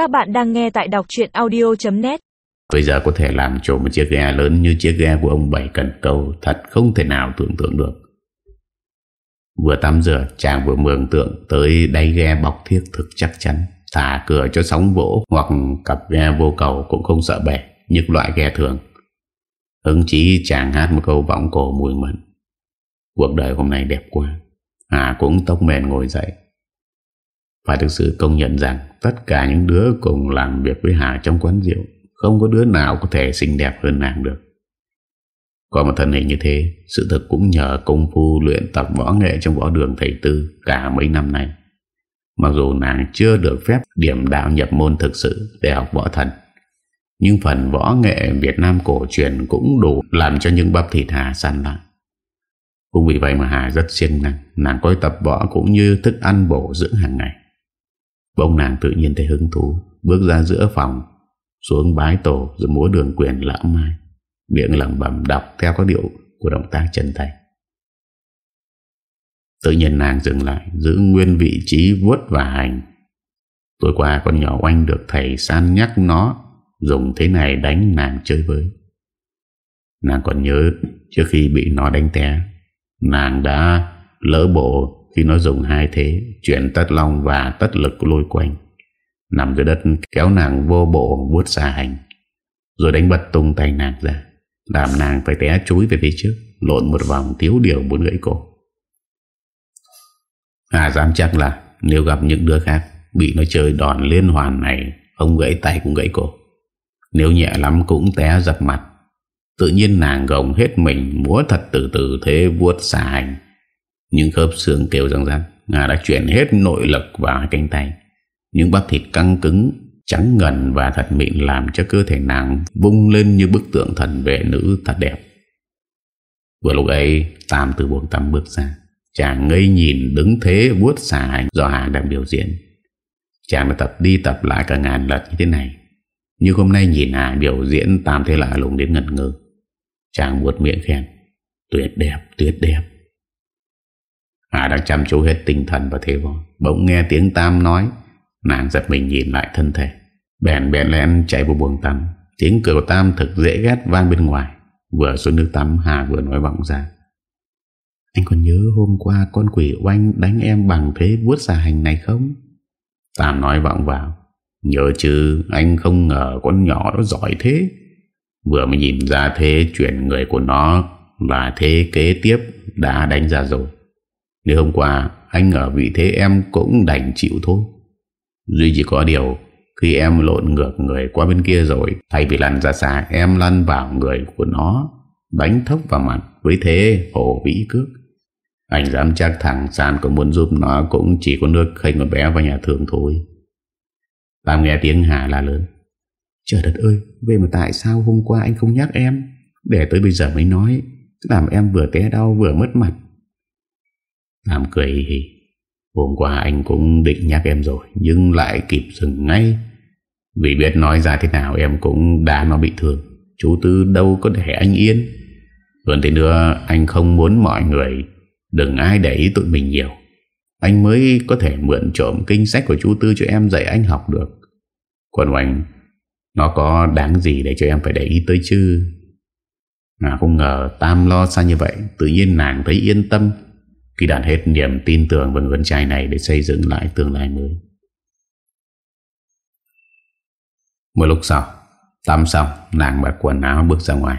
Các bạn đang nghe tại đọc chuyện audio.net Bây giờ có thể làm trộm một chiếc ghe lớn như chiếc ghe của ông Bảy Cần Câu Thật không thể nào tưởng tượng được. Vừa tắm rửa chàng vừa mường tượng tới đáy ghe bọc thiết thực chắc chắn Thả cửa cho sóng vỗ hoặc cặp ghe vô cầu cũng không sợ bẻ, như loại ghe thường. Hứng chí chàng hát một câu vọng cổ mùi mẫn Cuộc đời hôm nay đẹp quá Hà cũng tóc mền ngồi dậy. Phải thực sự công nhận rằng Tất cả những đứa cùng làm việc với Hà trong quán rượu, Không có đứa nào có thể xinh đẹp hơn nàng được. Có một thân hình như thế, Sự thật cũng nhờ công phu luyện tập võ nghệ Trong võ đường thầy tư cả mấy năm nay. Mặc dù nàng chưa được phép điểm đạo nhập môn thực sự để học võ thần, Nhưng phần võ nghệ Việt Nam cổ truyền cũng đủ làm cho những bắp thịt Hà săn lại. Cũng vì vậy mà Hà rất siêng năng, Nàng coi tập võ cũng như thức ăn bổ dưỡng hàng ngày. Bông nàng tự nhiên thấy hứng thú, Bước ra giữa phòng, Xuống bái tổ rồi múa đường quyền lão mai Miệng lầm bầm đọc theo các điệu của động tác chân tay Tự nhiên nàng dừng lại, Giữ nguyên vị trí vuốt và hành. Tối qua con nhỏ oanh được thầy san nhắc nó, Dùng thế này đánh nàng chơi với. Nàng còn nhớ, Trước khi bị nó đánh té, Nàng đã lỡ bộ khi nó dùng hai thế, chuyển tất long và tất lực lôi quanh. Nằm dưới đất, kéo nàng vô bộ, vuốt xa hành. Rồi đánh bật tung tay nàng ra. Làm nàng phải té chúi về phía trước. Lộn một vòng thiếu điều muốn gãy cổ. À dám chắc là, nếu gặp những đứa khác, bị nó chơi đòn liên hoàn này không gãy tay cũng gãy cổ. Nếu nhẹ lắm cũng té dập mặt Tự nhiên nàng gồng hết mình, Múa thật từ từ, thế vuốt xa hành những khớp xương kêu răng răng Ngà đã chuyển hết nội lực vào hai cánh tay. Những bắp thịt căng cứng Trắng ngần và thật mịn Làm cho cơ thể nàng vung lên Như bức tượng thần vệ nữ thật đẹp. Vừa lúc ấy Tam từ buồng tắm bước ra. Chàng ngây nhìn đứng thế vuốt xà hành Do Hà đang biểu diễn. Chàng đã tập đi tập lại cả ngàn lần như thế này. Nhưng hôm nay nhìn Hà biểu diễn Tam thế lạ lùng đến ngần ngơ. Chàng buột miệng khen Tuyệt đẹp, tuyệt đẹp. Hà đang chăm chú hết tinh thần và thế võ Bỗng nghe tiếng Tam nói, Nàng giật mình nhìn lại thân thể. Bèn bèn lén chạy vào buồng tắm. Tiếng cửa Tam thực dễ ghét vang bên ngoài. Vừa xuống nước tắm, Hà vừa nói vọng ra. Anh còn nhớ hôm qua con quỷ oanh đánh em bằng thế vuốt xà hành này không? Tam nói vọng vào. Nhớ chứ, anh không ngờ con nhỏ nó giỏi thế. Vừa mới nhìn ra thế chuyển người của nó Là thế kế tiếp đã đánh ra rồi. Nếu hôm qua anh ở vị thế em cũng đành chịu thôi. Duy chỉ có điều, Khi em lộn ngược người qua bên kia rồi, Thay vì lăn ra xa, Em lăn vào người của nó, Đánh thốc vào mặt Với thế hổ vĩ cước. Anh dám chắc thằng San có muốn giúp nó Cũng chỉ có nước khênh một bé vào nhà thường thôi. Tam nghe tiếng Hà la lớn. Trời đất ơi Về mà tại sao hôm qua anh không nhắc em? Để tới bây giờ mới nói, Làm em vừa té đau vừa mất mặt. Tam cười hì Hôm qua anh cũng định nhắc em rồi, Nhưng lại kịp dừng ngay. Vì biết nói ra thế nào Em cũng đã nó bị thương. Chú Tư đâu có để anh yên. Hơn thế nữa, anh không muốn mọi người Đừng ai để ý tụi mình nhiều. Anh mới có thể mượn trộm kinh sách của chú Tư cho em dạy anh học được. Còn anh Nó có đáng gì để cho em phải để ý tới chứ? Mà không ngờ Tam lo xa như vậy, Tự nhiên nàng thấy yên tâm. Khi đạt hết niềm tin tưởng vào người con trai này Để xây dựng lại tương lai mới. Một lúc sau, Tắm xong, nàng mặc quần áo bước ra ngoài.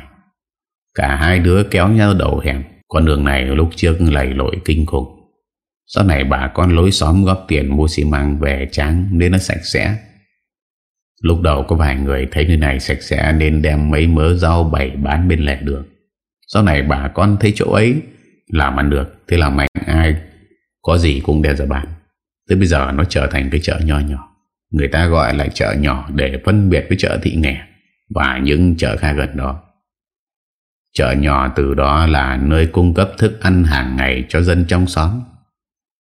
Cả hai đứa kéo nhau đầu hẻm. Con đường này lúc trước lầy lội kinh khủng. Sau này bà con lối xóm góp tiền mua xi măng về trắng nên nó sạch sẽ. Lúc đầu có vài người thấy nơi này sạch sẽ nên đem mấy mớ rau bày bán bên lề đường. Sau này bà con thấy chỗ ấy làm ăn được, thế là mạnh ai có gì cũng đem ra bán. Tới bây giờ nó trở thành cái chợ nho nhỏ. Người ta gọi là chợ nhỏ để phân biệt với chợ thị nghè và những chợ khác gần đó. Chợ nhỏ từ đó là nơi cung cấp thức ăn hàng ngày cho dân trong xóm.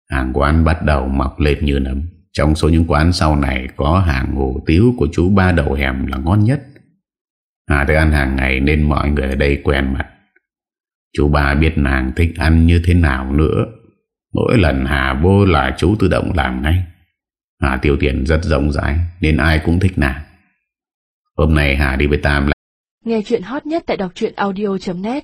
Hàng quán bắt đầu mọc lên như nấm. Trong số những quán sau này có hàng hủ tiếu của chú ba đầu hẻm là ngon nhất. Hà thức ăn hàng ngày nên mọi người ở đây quen mặt. Chú ba biết nàng thích ăn như thế nào nữa. Mỗi lần Hà vô là chú tự động làm ngay. Hà tiêu tiền rất rộng rãi, Nên ai cũng thích nàng Hôm nay Hà đi với Tam là Nghe chuyện hot nhất tại đọc audio.net